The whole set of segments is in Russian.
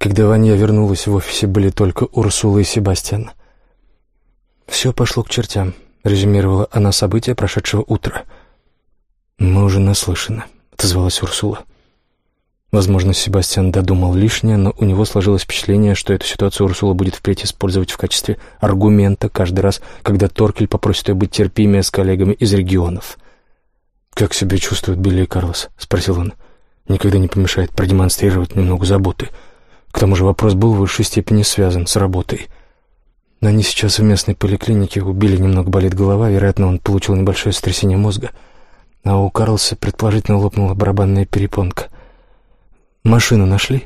Когда Ваня вернулась, в офисе были только Урсула и Себастьян. «Все пошло к чертям», — резюмировала она события прошедшего утра. «Мы уже наслышаны», — отозвалась Урсула. Возможно, Себастьян додумал лишнее, но у него сложилось впечатление, что эту ситуацию Урсула будет впредь использовать в качестве аргумента каждый раз, когда Торкель попросит ее быть терпимее с коллегами из регионов. «Как себя чувствует Билли и Карлос?» — спросил он. «Никогда не помешает продемонстрировать немного заботы. К тому же вопрос был в высшей степени связан с работой». Они сейчас в местной поликлинике, у Билли немного болит голова, вероятно, он получил небольшое сотрясение мозга, а у Карлса предположительно лопнула барабанная перепонка — «Машину нашли?»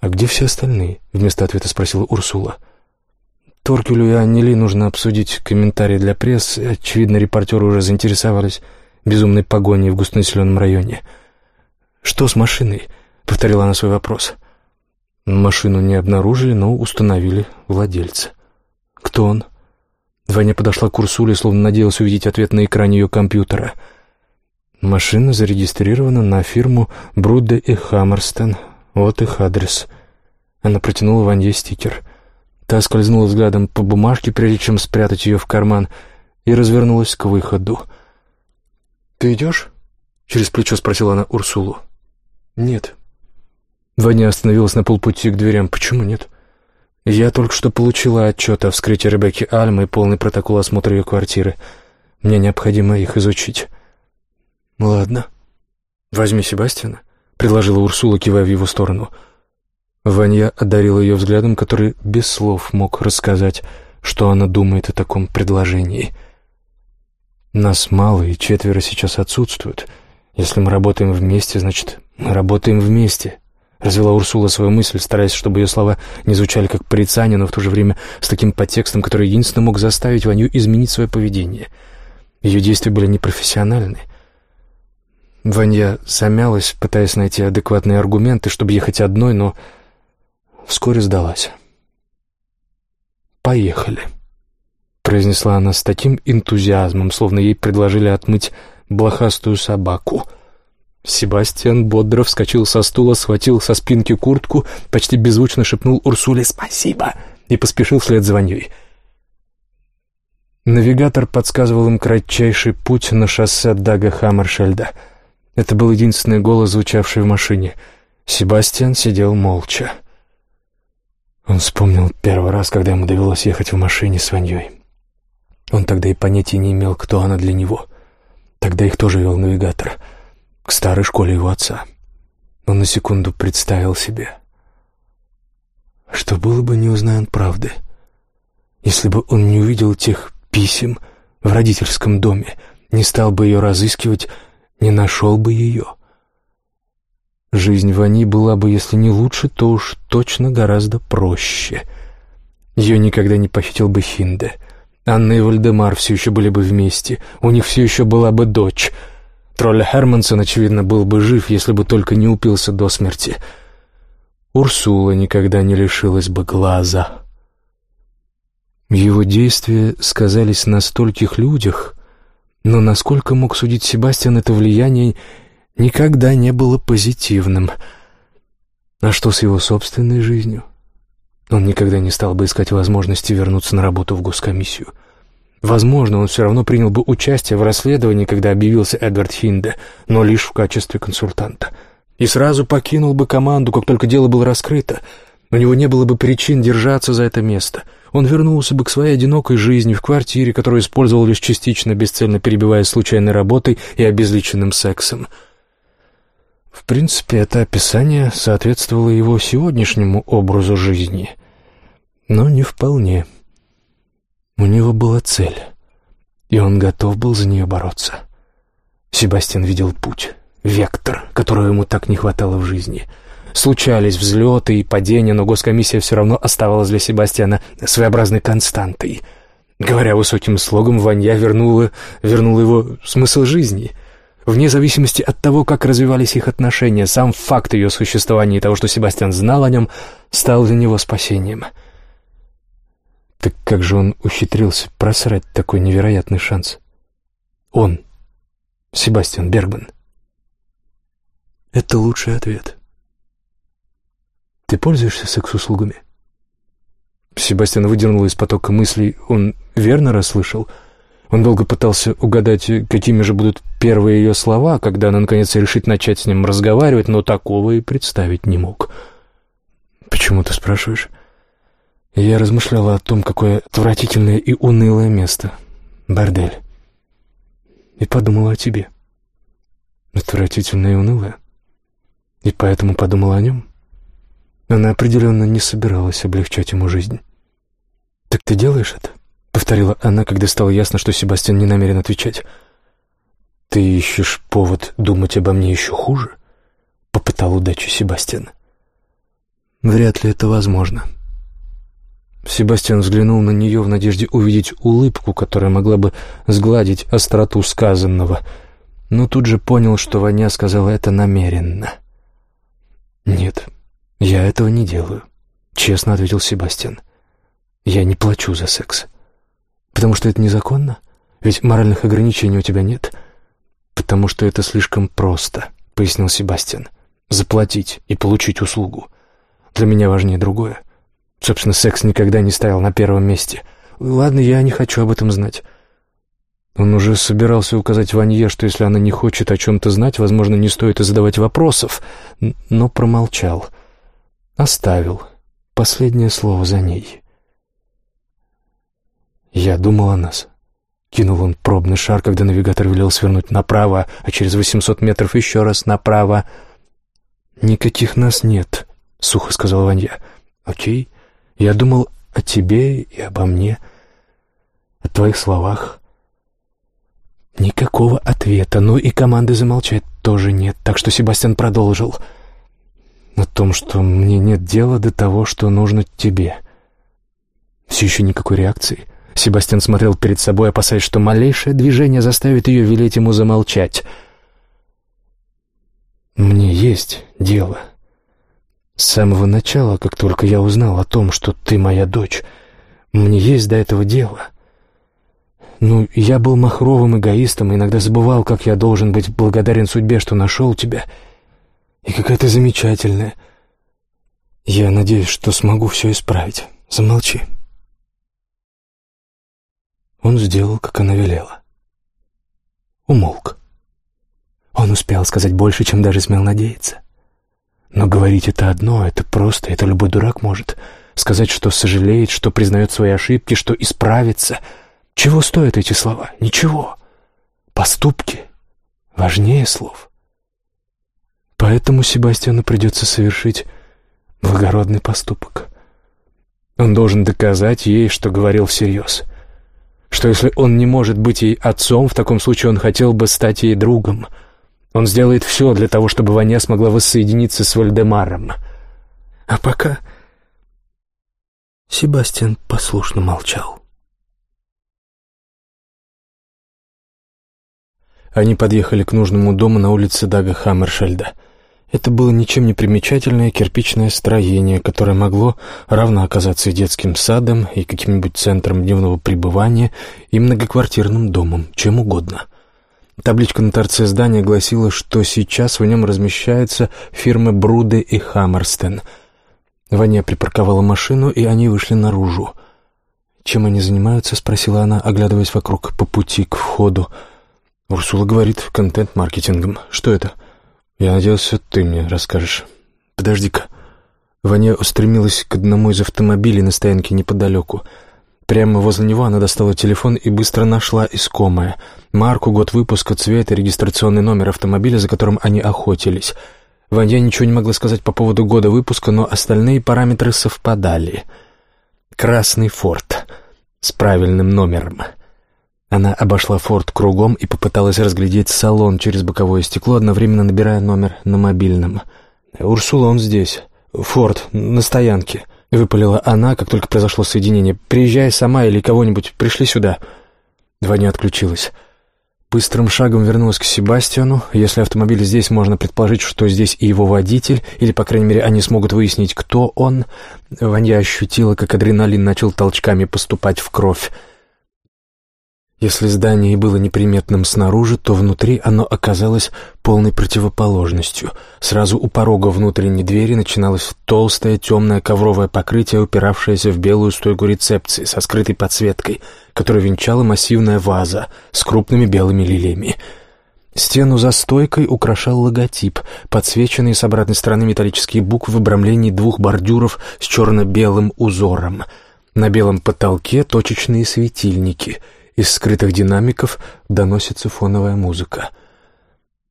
«А где все остальные?» — вместо ответа спросила Урсула. Торкелю и Аннели нужно обсудить комментарии для прессы. Очевидно, репортеры уже заинтересовались безумной погоней в густонаселенном районе. «Что с машиной?» — повторила она свой вопрос. Машину не обнаружили, но установили владельца. «Кто он?» Ваня подошла к Урсуле, словно надеялась увидеть ответ на экране ее компьютера — Машина зарегистрирована на фирму Брудде и Хаммерстон. Вот их адрес. Она протянула Ванье стикер. Та скользнула взглядом по бумажке, прежде чем спрятать ее в карман, и развернулась к выходу. «Ты идешь?» — через плечо спросила она Урсулу. «Нет». Ваня остановилась на полпути к дверям. «Почему нет?» «Я только что получила отчет о вскрытии Ребекки Альмы и полный протокол осмотра ее квартиры. Мне необходимо их изучить». «Ладно. Возьми Себастьяна», — предложила Урсула, кивая в его сторону. Ванья одарила ее взглядом, который без слов мог рассказать, что она думает о таком предложении. «Нас мало, и четверо сейчас отсутствуют. Если мы работаем вместе, значит, мы работаем вместе», — развела Урсула свою мысль, стараясь, чтобы ее слова не звучали как порицание, но в то же время с таким подтекстом, который единственно мог заставить Ваню изменить свое поведение. Ее действия были непрофессиональны. Ванья замялась, пытаясь найти адекватные аргументы, чтобы ехать одной, но вскоре сдалась. «Поехали», — произнесла она с таким энтузиазмом, словно ей предложили отмыть блохастую собаку. Себастьян бодро вскочил со стула, схватил со спинки куртку, почти беззвучно шепнул Урсуле «Спасибо!» и поспешил вслед за Ваньей. Навигатор подсказывал им кратчайший путь на шоссе Дага Хаммершельда — это был единственный голос, звучавший в машине. Себастьян сидел молча. Он вспомнил первый раз, когда ему довелось ехать в машине с Ваньей. Он тогда и понятия не имел, кто она для него. Тогда их тоже вел навигатор. К старой школе его отца. Он на секунду представил себе. Что было бы, не узная он правды, если бы он не увидел тех писем в родительском доме, не стал бы ее разыскивать, не нашел бы ее. Жизнь Вани была бы, если не лучше, то уж точно гораздо проще. Ее никогда не похитил бы Хинде. Анна и Вальдемар все еще были бы вместе, у них все еще была бы дочь. Тролль Хермансон, очевидно, был бы жив, если бы только не упился до смерти. Урсула никогда не лишилась бы глаза. Его действия сказались на стольких людях — но, насколько мог судить Себастьян, это влияние никогда не было позитивным. А что с его собственной жизнью? Он никогда не стал бы искать возможности вернуться на работу в госкомиссию. Возможно, он все равно принял бы участие в расследовании, когда объявился Эдвард Хинде, но лишь в качестве консультанта. И сразу покинул бы команду, как только дело было раскрыто. У него не было бы причин держаться за это место — он вернулся бы к своей одинокой жизни в квартире, которую использовал лишь частично, бесцельно перебивая случайной работой и обезличенным сексом. В принципе, это описание соответствовало его сегодняшнему образу жизни, но не вполне. У него была цель, и он готов был за нее бороться. Себастьян видел путь, вектор, которого ему так не хватало в жизни — Случались взлеты и падения, но госкомиссия все равно оставалась для Себастьяна своеобразной константой. Говоря высоким слогом, Ванья вернула, вернула его смысл жизни. Вне зависимости от того, как развивались их отношения, сам факт ее существования и того, что Себастьян знал о нем, стал для него спасением. Так как же он ухитрился просрать такой невероятный шанс? Он, Себастьян Бергман. Это лучший ответ. Ты пользуешься секс-услугами?» Себастьян выдернул из потока мыслей. Он верно расслышал? Он долго пытался угадать, какими же будут первые ее слова, когда она, наконец, решит начать с ним разговаривать, но такого и представить не мог. «Почему ты спрашиваешь?» Я размышляла о том, какое отвратительное и унылое место. Бордель. И подумала о тебе. Отвратительное и унылое. И поэтому подумала о нем. Она определенно не собиралась облегчать ему жизнь. «Так ты делаешь это?» — повторила она, когда стало ясно, что Себастьян не намерен отвечать. «Ты ищешь повод думать обо мне еще хуже?» — попытал удачу Себастьян. «Вряд ли это возможно». Себастьян взглянул на нее в надежде увидеть улыбку, которая могла бы сгладить остроту сказанного, но тут же понял, что Ваня сказала это намеренно. «Нет, я этого не делаю», — честно ответил Себастьян. «Я не плачу за секс. Потому что это незаконно? Ведь моральных ограничений у тебя нет. Потому что это слишком просто», — пояснил Себастьян. «Заплатить и получить услугу. Для меня важнее другое. Собственно, секс никогда не стоял на первом месте. Ладно, я не хочу об этом знать». Он уже собирался указать Ванье, что если она не хочет о чем-то знать, возможно, не стоит и задавать вопросов, но промолчал. Оставил. Последнее слово за ней. «Я думал о нас». Кинул он пробный шар, когда навигатор велел свернуть направо, а через восемьсот метров еще раз направо. «Никаких нас нет», — сухо сказал Ванья. «Окей. Я думал о тебе и обо мне, о твоих словах». Никакого ответа, ну и команды замолчать тоже нет, так что Себастьян продолжил. О том, что мне нет дела до того, что нужно тебе. Все еще никакой реакции. Себастьян смотрел перед собой, опасаясь, что малейшее движение заставит ее велеть ему замолчать. «Мне есть дело. С самого начала, как только я узнал о том, что ты моя дочь, мне есть до этого дело». Ну, я был махровым эгоистом и иногда забывал, как я должен быть благодарен судьбе, что нашел тебя. И какая ты замечательная. Я надеюсь, что смогу все исправить. Замолчи. Он сделал, как она велела. Умолк. Он успел сказать больше, чем даже смел надеяться. Но говорить это одно, это просто, это любой дурак может. Сказать, что сожалеет, что признает свои ошибки, что исправится — чего стоят эти слова? Ничего. Поступки важнее слов. Поэтому Себастьяну придется совершить благородный поступок. Он должен доказать ей, что говорил всерьез. Что если он не может быть ей отцом, в таком случае он хотел бы стать ей другом. Он сделает все для того, чтобы Ваня смогла воссоединиться с Вальдемаром. А пока Себастьян послушно молчал. Они подъехали к нужному дому на улице Дага Хаммершельда. Это было ничем не примечательное кирпичное строение, которое могло равно оказаться и детским садом, и каким-нибудь центром дневного пребывания, и многоквартирным домом, чем угодно. Табличка на торце здания гласила, что сейчас в нем размещается фирмы Бруде и Хаммерстен. Ваня припарковала машину, и они вышли наружу. «Чем они занимаются?» — спросила она, оглядываясь вокруг по пути к входу. Урсула говорит контент-маркетингом. Что это? Я надеялся, ты мне расскажешь. Подожди-ка. Ваня устремилась к одному из автомобилей на стоянке неподалеку. Прямо возле него она достала телефон и быстро нашла искомое. Марку, год выпуска, цвет и регистрационный номер автомобиля, за которым они охотились. Ваня ничего не могла сказать по поводу года выпуска, но остальные параметры совпадали. «Красный форт» с правильным номером — она обошла форт кругом и попыталась разглядеть салон через боковое стекло, одновременно набирая номер на мобильном. «Урсула, он здесь. Форт, на стоянке», — выпалила она, как только произошло соединение. «Приезжай сама или кого-нибудь, пришли сюда». Ваня отключилась. Быстрым шагом вернулась к Себастьяну. Если автомобиль здесь, можно предположить, что здесь и его водитель, или, по крайней мере, они смогут выяснить, кто он. Ваня ощутила, как адреналин начал толчками поступать в кровь. Если здание и было неприметным снаружи, то внутри оно оказалось полной противоположностью. Сразу у порога внутренней двери начиналось толстое темное ковровое покрытие, упиравшееся в белую стойку рецепции со скрытой подсветкой, которую венчала массивная ваза с крупными белыми лилиями. Стену за стойкой украшал логотип, подсвеченные с обратной стороны металлические буквы в обрамлении двух бордюров с черно-белым узором. На белом потолке точечные светильники — из скрытых динамиков доносится фоновая музыка.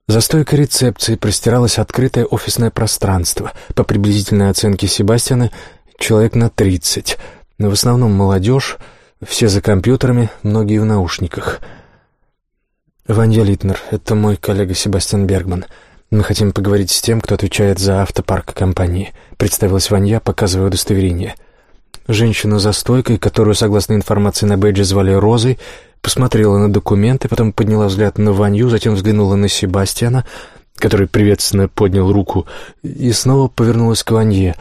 За стойкой рецепции простиралось открытое офисное пространство. По приблизительной оценке Себастьяна, человек на тридцать. Но в основном молодежь, все за компьютерами, многие в наушниках. «Ванья Литнер, это мой коллега Себастьян Бергман. Мы хотим поговорить с тем, кто отвечает за автопарк компании», — представилась Ванья, показывая удостоверение — Женщина за стойкой, которую, согласно информации на бейджи, звали Розой, посмотрела на документы, потом подняла взгляд на Ванью, затем взглянула на Себастьяна, который приветственно поднял руку, и снова повернулась к Ванье.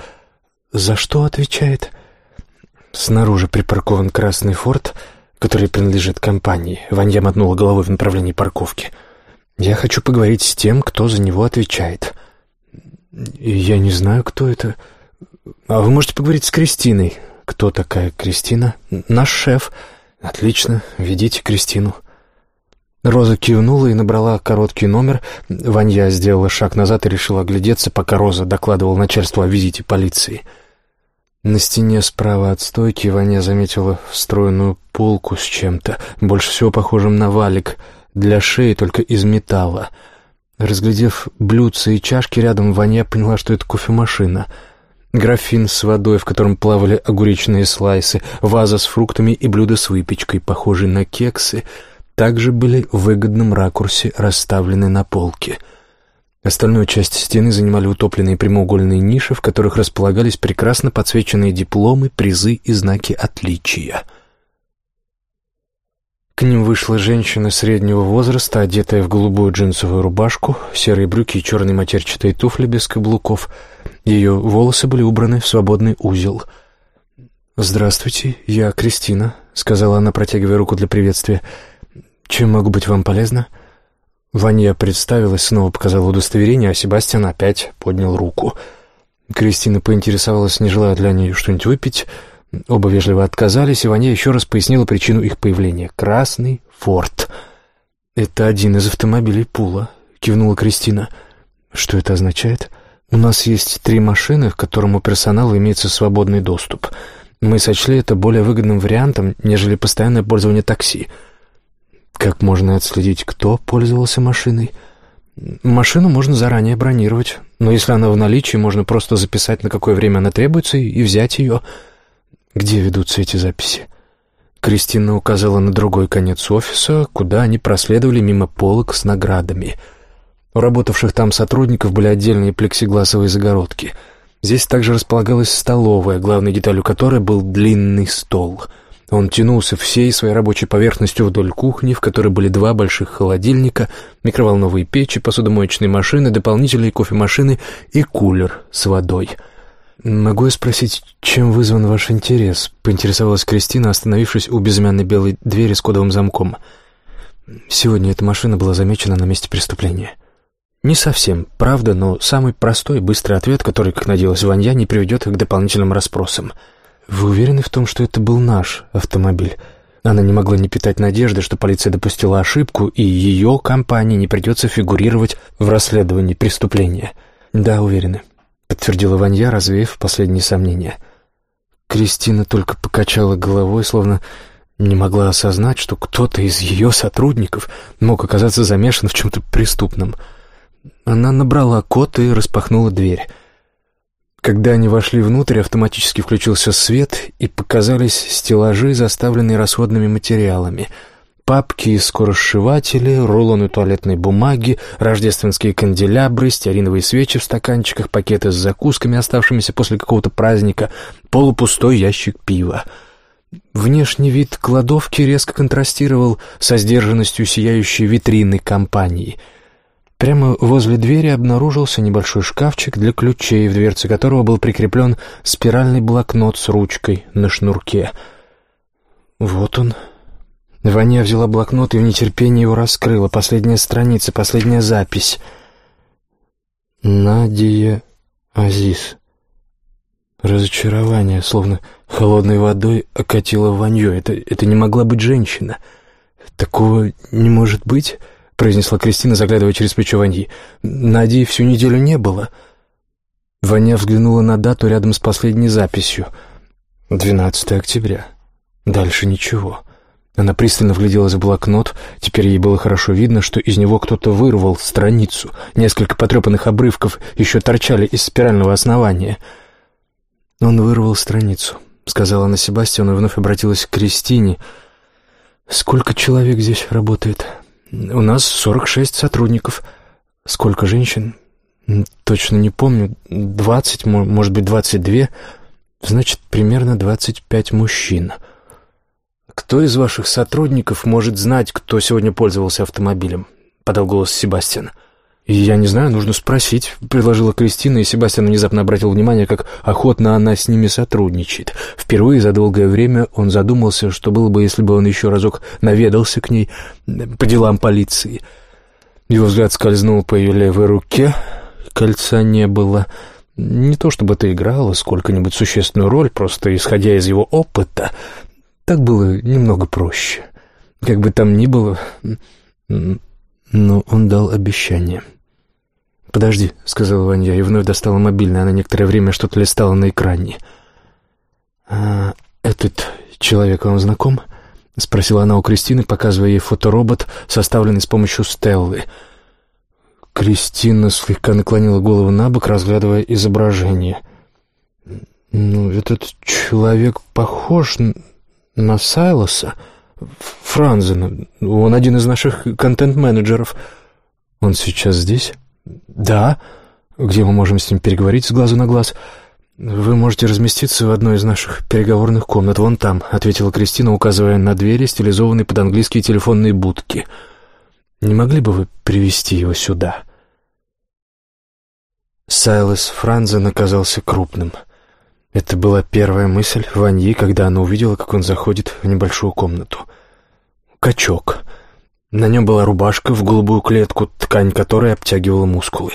«За что?» — отвечает. «Снаружи припаркован красный форт, который принадлежит компании». Ванья мотнула головой в направлении парковки. «Я хочу поговорить с тем, кто за него отвечает». «Я не знаю, кто это. А вы можете поговорить с Кристиной. «Кто такая Кристина?» «Наш шеф». «Отлично, ведите Кристину». Роза кивнула и набрала короткий номер. Ванья сделала шаг назад и решила оглядеться, пока Роза докладывала начальству о визите полиции. На стене справа от стойки Ваня заметила встроенную полку с чем-то, больше всего похожим на валик, для шеи только из металла. Разглядев блюдца и чашки рядом, Ваня поняла, что это кофемашина — Графин с водой, в котором плавали огуречные слайсы, ваза с фруктами и блюдо с выпечкой, похожие на кексы, также были в выгодном ракурсе расставлены на полке. Остальную часть стены занимали утопленные прямоугольные ниши, в которых располагались прекрасно подсвеченные дипломы, призы и знаки отличия — к ним вышла женщина среднего возраста, одетая в голубую джинсовую рубашку, серые брюки и черные матерчатые туфли без каблуков. Ее волосы были убраны в свободный узел. «Здравствуйте, я Кристина», — сказала она, протягивая руку для приветствия. «Чем могу быть вам полезна?» Ваня представилась, снова показала удостоверение, а Себастьян опять поднял руку. Кристина поинтересовалась, не желает ли они что-нибудь выпить, — Оба вежливо отказались, и Ваня еще раз пояснила причину их появления. «Красный форт». «Это один из автомобилей Пула», — кивнула Кристина. «Что это означает?» «У нас есть три машины, к которым у персонала имеется свободный доступ. Мы сочли это более выгодным вариантом, нежели постоянное пользование такси». «Как можно отследить, кто пользовался машиной?» «Машину можно заранее бронировать, но если она в наличии, можно просто записать, на какое время она требуется, и взять ее». Где ведутся эти записи? Кристина указала на другой конец офиса, куда они проследовали мимо полок с наградами. У работавших там сотрудников были отдельные плексигласовые загородки. Здесь также располагалась столовая, главной деталью которой был длинный стол. Он тянулся всей своей рабочей поверхностью вдоль кухни, в которой были два больших холодильника, микроволновые печи, посудомоечные машины, дополнительные кофемашины и кулер с водой — «Могу я спросить, чем вызван ваш интерес?» — поинтересовалась Кристина, остановившись у безымянной белой двери с кодовым замком. «Сегодня эта машина была замечена на месте преступления». «Не совсем, правда, но самый простой и быстрый ответ, который, как надеялась Ванья, не приведет к дополнительным расспросам. Вы уверены в том, что это был наш автомобиль?» Она не могла не питать надежды, что полиция допустила ошибку, и ее компании не придется фигурировать в расследовании преступления. «Да, уверены подтвердила Ванья, развеяв последние сомнения. Кристина только покачала головой, словно не могла осознать, что кто-то из ее сотрудников мог оказаться замешан в чем-то преступном. Она набрала код и распахнула дверь. Когда они вошли внутрь, автоматически включился свет, и показались стеллажи, заставленные расходными материалами — папки и скоросшиватели, рулоны туалетной бумаги, рождественские канделябры, стеариновые свечи в стаканчиках, пакеты с закусками, оставшимися после какого-то праздника, полупустой ящик пива. Внешний вид кладовки резко контрастировал со сдержанностью сияющей витрины компании. Прямо возле двери обнаружился небольшой шкафчик для ключей, в дверце которого был прикреплен спиральный блокнот с ручкой на шнурке. «Вот он», Ваня взяла блокнот и в нетерпении его раскрыла. Последняя страница, последняя запись. Надия Азиз. Разочарование, словно холодной водой, окатило Ваню. Это, это не могла быть женщина. Такого не может быть, произнесла Кристина, заглядывая через плечо Ваньи. Надии всю неделю не было. Ваня взглянула на дату рядом с последней записью. 12 октября. Дальше ничего. Она пристально вгляделась в блокнот. Теперь ей было хорошо видно, что из него кто-то вырвал страницу. Несколько потрепанных обрывков еще торчали из спирального основания. «Он вырвал страницу», — сказала она Себастьяну и вновь обратилась к Кристине. «Сколько человек здесь работает?» «У нас сорок шесть сотрудников». «Сколько женщин?» «Точно не помню. Двадцать, может быть, двадцать две. Значит, примерно двадцать пять мужчин». «Кто из ваших сотрудников может знать, кто сегодня пользовался автомобилем?» — подал голос Себастьян. «Я не знаю, нужно спросить», — предложила Кристина, и Себастьян внезапно обратил внимание, как охотно она с ними сотрудничает. Впервые за долгое время он задумался, что было бы, если бы он еще разок наведался к ней по делам полиции. Его взгляд скользнул по ее левой руке, кольца не было. Не то чтобы это играло сколько-нибудь существенную роль, просто исходя из его опыта, так было немного проще. Как бы там ни было, но он дал обещание. «Подожди», — сказала Ваня, и вновь достала мобильный. Она некоторое время что-то листала на экране. «А этот человек вам знаком?» — спросила она у Кристины, показывая ей фоторобот, составленный с помощью Стеллы. Кристина слегка наклонила голову на бок, разглядывая изображение. «Ну, этот человек похож на Сайлоса, Франзена. Он один из наших контент-менеджеров. Он сейчас здесь? Да. Где мы можем с ним переговорить с глазу на глаз? Вы можете разместиться в одной из наших переговорных комнат. Вон там, ответила Кристина, указывая на двери, стилизованные под английские телефонные будки. Не могли бы вы привести его сюда? Сайлос Франзен оказался крупным — это была первая мысль Ваньи, когда она увидела, как он заходит в небольшую комнату. Качок. На нем была рубашка в голубую клетку, ткань которой обтягивала мускулы.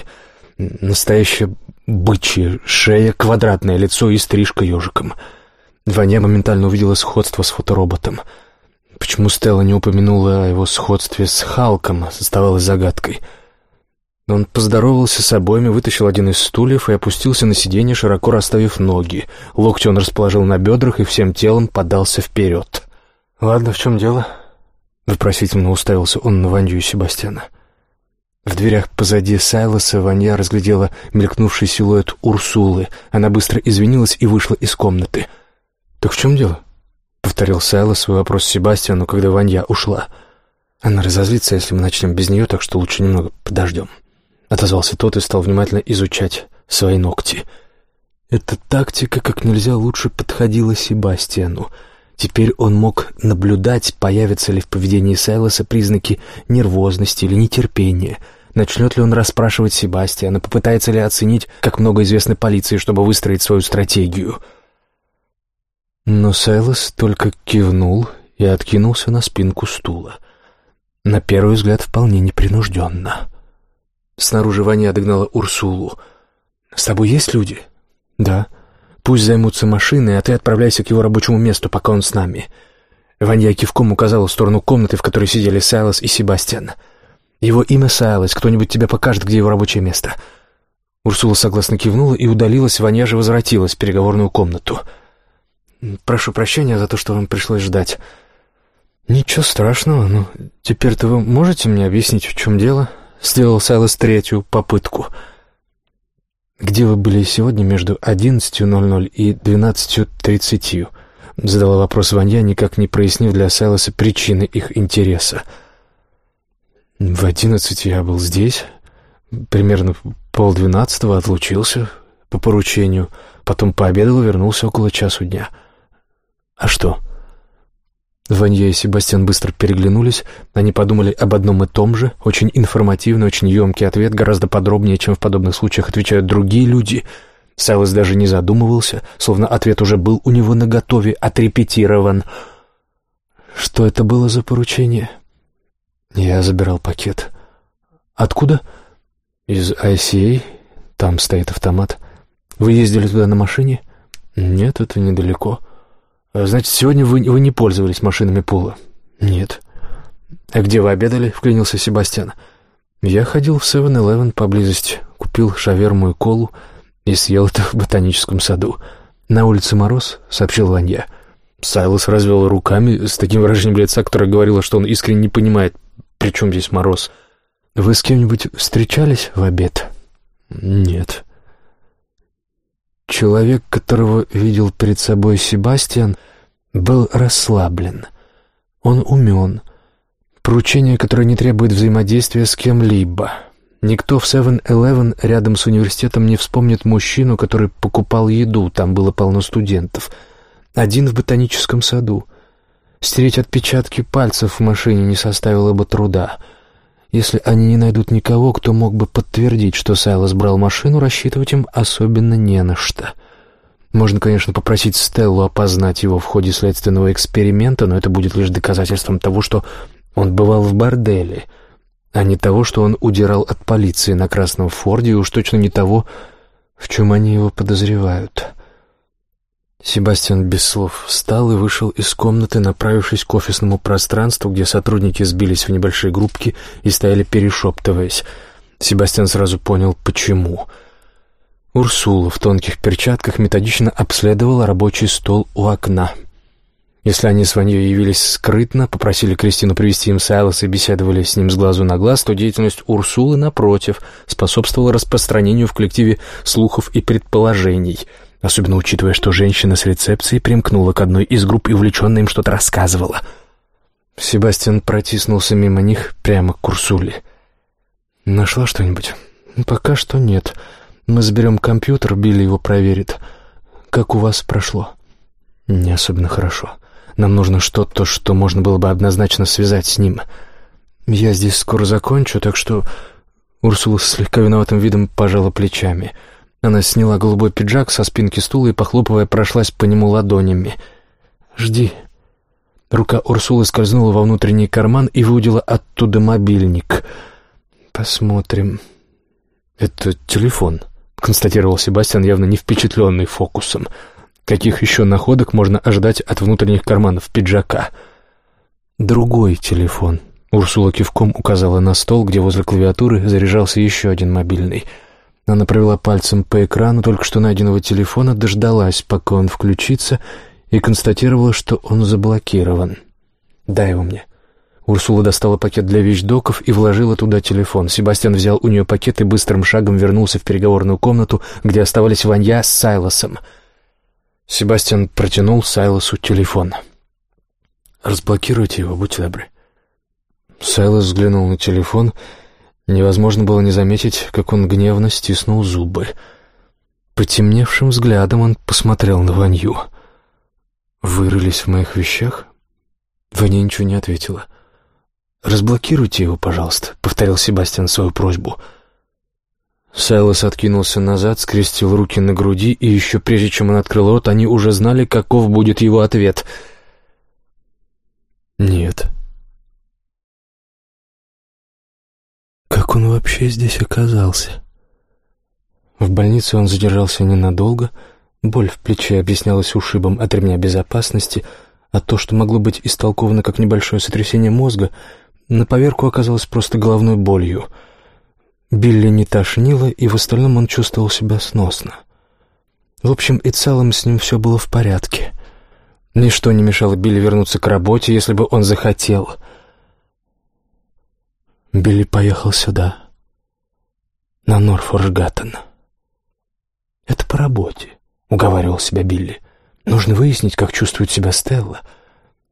Настоящая бычья шея, квадратное лицо и стрижка ежиком. Ваня моментально увидела сходство с фотороботом. Почему Стелла не упомянула о его сходстве с Халком, оставалось загадкой — он поздоровался с обоими, вытащил один из стульев и опустился на сиденье, широко расставив ноги. Локти он расположил на бедрах и всем телом подался вперед. «Ладно, в чем дело?» Вопросительно уставился он на Ванью и Себастьяна. В дверях позади Сайлоса Ваня разглядела мелькнувший силуэт Урсулы. Она быстро извинилась и вышла из комнаты. «Так в чем дело?» — повторил Сайлос свой вопрос Себастьяну, когда Ванья ушла. «Она разозлится, если мы начнем без нее, так что лучше немного подождем». — отозвался тот и стал внимательно изучать свои ногти. Эта тактика как нельзя лучше подходила Себастьяну. Теперь он мог наблюдать, появятся ли в поведении Сайлоса признаки нервозности или нетерпения. Начнет ли он расспрашивать Себастьяна, попытается ли оценить, как много известно полиции, чтобы выстроить свою стратегию. Но Сайлос только кивнул и откинулся на спинку стула. На первый взгляд вполне непринужденно. Снаружи Ваня догнала Урсулу. «С тобой есть люди?» «Да. Пусть займутся машиной, а ты отправляйся к его рабочему месту, пока он с нами». Ваня кивком указала в сторону комнаты, в которой сидели Сайлос и Себастьян. «Его имя Сайлос. Кто-нибудь тебе покажет, где его рабочее место». Урсула согласно кивнула и удалилась, Ваня же возвратилась в переговорную комнату. «Прошу прощения за то, что вам пришлось ждать». «Ничего страшного, но теперь-то вы можете мне объяснить, в чем дело?» Сделал Сайлос третью попытку. «Где вы были сегодня между 11.00 и 12.30?» Задала вопрос Ванья, никак не прояснив для Сайлоса причины их интереса. «В одиннадцать я был здесь. Примерно полдвенадцатого отлучился по поручению. Потом пообедал и вернулся около часу дня. А что?» Ванья и Себастьян быстро переглянулись. Они подумали об одном и том же. Очень информативный, очень емкий ответ, гораздо подробнее, чем в подобных случаях отвечают другие люди. Сайлос даже не задумывался, словно ответ уже был у него наготове, отрепетирован. Что это было за поручение? Я забирал пакет. Откуда? Из ICA. Там стоит автомат. Вы ездили туда на машине? Нет, это недалеко. Значит, сегодня вы, вы не пользовались машинами Пула? Нет. А где вы обедали? Вклинился Себастьян. Я ходил в 7-Eleven поблизости, купил шаверму и колу и съел это в ботаническом саду. На улице мороз, сообщил Ванья. Сайлос развел руками с таким выражением лица, которое говорило, что он искренне не понимает, при чем здесь мороз. «Вы с кем-нибудь встречались в обед?» «Нет». Человек, которого видел перед собой Себастьян, был расслаблен. Он умен. Поручение, которое не требует взаимодействия с кем-либо. Никто в 7-Eleven рядом с университетом не вспомнит мужчину, который покупал еду, там было полно студентов. Один в ботаническом саду. Стереть отпечатки пальцев в машине не составило бы труда — если они не найдут никого, кто мог бы подтвердить, что Сайлос брал машину, рассчитывать им особенно не на что. Можно, конечно, попросить Стеллу опознать его в ходе следственного эксперимента, но это будет лишь доказательством того, что он бывал в борделе, а не того, что он удирал от полиции на Красном Форде, и уж точно не того, в чем они его подозревают. Себастьян без слов встал и вышел из комнаты, направившись к офисному пространству, где сотрудники сбились в небольшие группки и стояли перешептываясь. Себастьян сразу понял, почему. Урсула в тонких перчатках методично обследовала рабочий стол у окна. Если они с Ваньей явились скрытно, попросили Кристину привести им Сайлос и беседовали с ним с глазу на глаз, то деятельность Урсулы, напротив, способствовала распространению в коллективе слухов и предположений — особенно учитывая, что женщина с рецепции примкнула к одной из групп и увлеченно им что-то рассказывала. Себастьян протиснулся мимо них прямо к Курсуле. «Нашла что-нибудь?» «Пока что нет. Мы заберем компьютер, Билли его проверит. Как у вас прошло?» «Не особенно хорошо. Нам нужно что-то, что можно было бы однозначно связать с ним. Я здесь скоро закончу, так что...» Урсула с слегка виноватым видом пожала плечами — она сняла голубой пиджак со спинки стула и, похлопывая, прошлась по нему ладонями. «Жди». Рука Урсулы скользнула во внутренний карман и выудила оттуда мобильник. «Посмотрим». «Это телефон», — констатировал Себастьян, явно не впечатленный фокусом. «Каких еще находок можно ожидать от внутренних карманов пиджака?» «Другой телефон». Урсула кивком указала на стол, где возле клавиатуры заряжался еще один мобильный — она провела пальцем по экрану только что найденного телефона, дождалась, пока он включится, и констатировала, что он заблокирован. «Дай его мне». Урсула достала пакет для вещдоков и вложила туда телефон. Себастьян взял у нее пакет и быстрым шагом вернулся в переговорную комнату, где оставались Ванья с Сайлосом. Себастьян протянул Сайлосу телефон. «Разблокируйте его, будьте добры». Сайлос взглянул на телефон и Невозможно было не заметить, как он гневно стиснул зубы. Потемневшим взглядом он посмотрел на Ванью. «Вырылись в моих вещах?» Ваня ничего не ответила. «Разблокируйте его, пожалуйста», — повторил Себастьян свою просьбу. Сайлос откинулся назад, скрестил руки на груди, и еще прежде чем он открыл рот, они уже знали, каков будет его ответ. «Нет», Он вообще здесь оказался? В больнице он задержался ненадолго. Боль в плече объяснялась ушибом от ремня безопасности, а то, что могло быть истолковано как небольшое сотрясение мозга, на поверку оказалось просто головной болью. Билли не тошнило, и в остальном он чувствовал себя сносно. В общем и целом с ним все было в порядке. Ничто не мешало Билли вернуться к работе, если бы он захотел — Билли поехал сюда, на Норфоржгаттен. «Это по работе», — уговаривал себя Билли. «Нужно выяснить, как чувствует себя Стелла».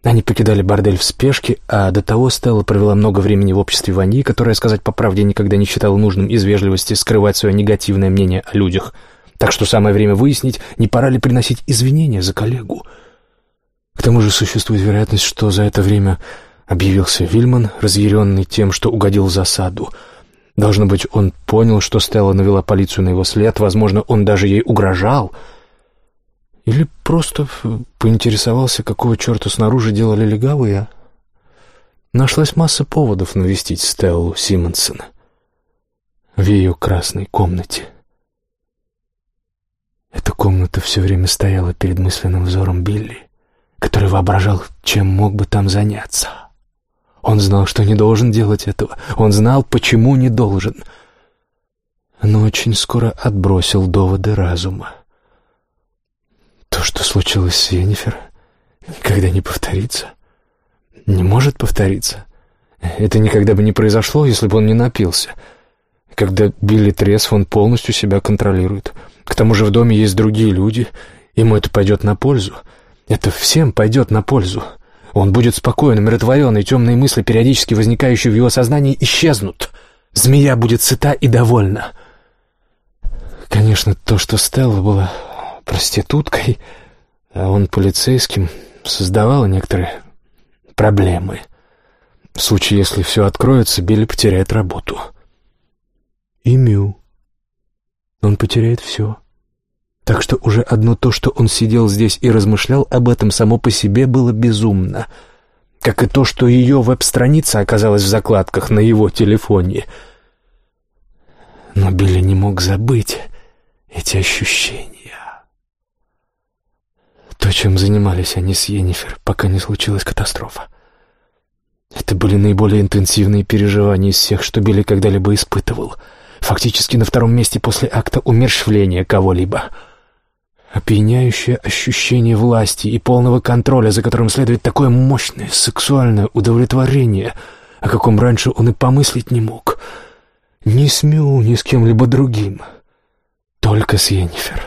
Они покидали бордель в спешке, а до того Стелла провела много времени в обществе Вани, которая, сказать по правде, никогда не считала нужным из вежливости скрывать свое негативное мнение о людях. Так что самое время выяснить, не пора ли приносить извинения за коллегу. К тому же существует вероятность, что за это время Объявился Вильман, разъяренный тем, что угодил в засаду. Должно быть, он понял, что Стелла навела полицию на его след, возможно, он даже ей угрожал. Или просто поинтересовался, какого черта снаружи делали легавые. Нашлась масса поводов навестить Стеллу Симонсон в ее красной комнате. Эта комната все время стояла перед мысленным взором Билли, который воображал, чем мог бы там заняться. Он знал, что не должен делать этого. Он знал, почему не должен. Но очень скоро отбросил доводы разума. То, что случилось с Йеннифер, никогда не повторится. Не может повториться. Это никогда бы не произошло, если бы он не напился. Когда Билли трезв, он полностью себя контролирует — к тому же в доме есть другие люди, ему это пойдет на пользу. Это всем пойдет на пользу. Он будет спокоен, умиротворен, и темные мысли, периодически возникающие в его сознании, исчезнут. Змея будет сыта и довольна. Конечно, то, что Стелла была проституткой, а он полицейским, создавало некоторые проблемы. В случае, если все откроется, Билли потеряет работу. И Мю он потеряет все. Так что уже одно то, что он сидел здесь и размышлял об этом, само по себе было безумно. Как и то, что ее веб-страница оказалась в закладках на его телефоне. Но Билли не мог забыть эти ощущения. То, чем занимались они с Йеннифер, пока не случилась катастрофа. Это были наиболее интенсивные переживания из всех, что Билли когда-либо испытывал — фактически на втором месте после акта умерщвления кого-либо. Опьяняющее ощущение власти и полного контроля, за которым следует такое мощное сексуальное удовлетворение, о каком раньше он и помыслить не мог. Ни с Мю, ни с кем-либо другим. Только с Йеннифер.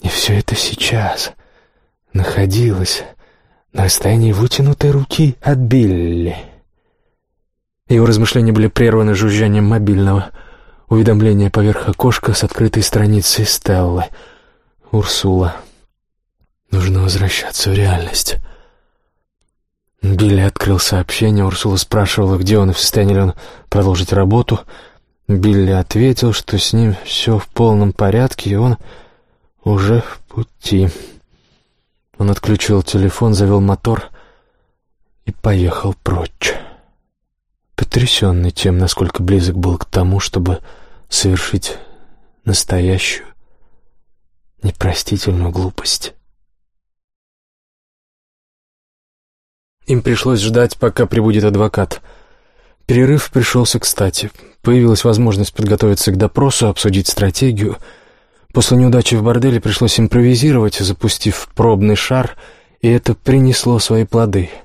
И все это сейчас находилось на расстоянии вытянутой руки от Билли. Его размышления были прерваны жужжанием мобильного. Уведомление поверх окошка с открытой страницей Стеллы. Урсула. Нужно возвращаться в реальность. Билли открыл сообщение. Урсула спрашивала, где он и в состоянии ли он продолжить работу. Билли ответил, что с ним все в полном порядке, и он уже в пути. Он отключил телефон, завел мотор и поехал прочь потрясенный тем, насколько близок был к тому, чтобы совершить настоящую, непростительную глупость. Им пришлось ждать, пока прибудет адвокат. Перерыв пришелся кстати. Появилась возможность подготовиться к допросу, обсудить стратегию. После неудачи в борделе пришлось импровизировать, запустив пробный шар, и это принесло свои плоды —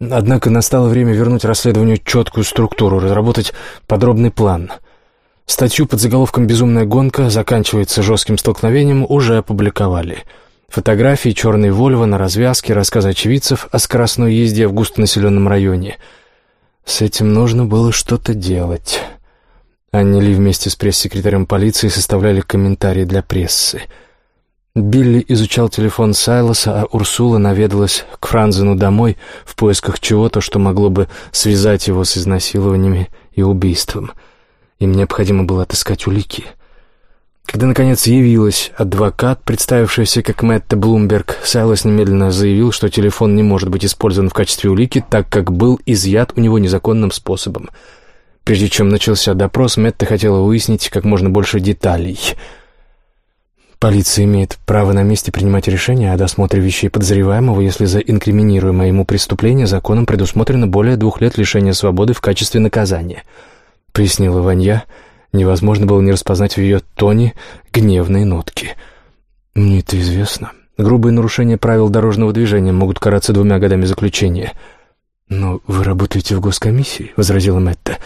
Однако настало время вернуть расследованию четкую структуру, разработать подробный план. Статью под заголовком «Безумная гонка» заканчивается жестким столкновением уже опубликовали. Фотографии черной Вольво на развязке, рассказы очевидцев о скоростной езде в густонаселенном районе. С этим нужно было что-то делать. Анни Ли вместе с пресс-секретарем полиции составляли комментарии для прессы — Билли изучал телефон Сайлоса, а Урсула наведалась к Франзену домой в поисках чего-то, что могло бы связать его с изнасилованиями и убийством. Им необходимо было отыскать улики. Когда, наконец, явилась адвокат, представившийся как Мэтта Блумберг, Сайлос немедленно заявил, что телефон не может быть использован в качестве улики, так как был изъят у него незаконным способом. Прежде чем начался допрос, Мэтта хотела выяснить как можно больше деталей — Полиция имеет право на месте принимать решения о досмотре вещей подозреваемого, если за инкриминируемое ему преступление законом предусмотрено более двух лет лишения свободы в качестве наказания», — пояснила Ванья. Невозможно было не распознать в ее тоне гневные нотки. «Мне это известно. Грубые нарушения правил дорожного движения могут караться двумя годами заключения». «Но вы работаете в госкомиссии», — возразила Мэтта.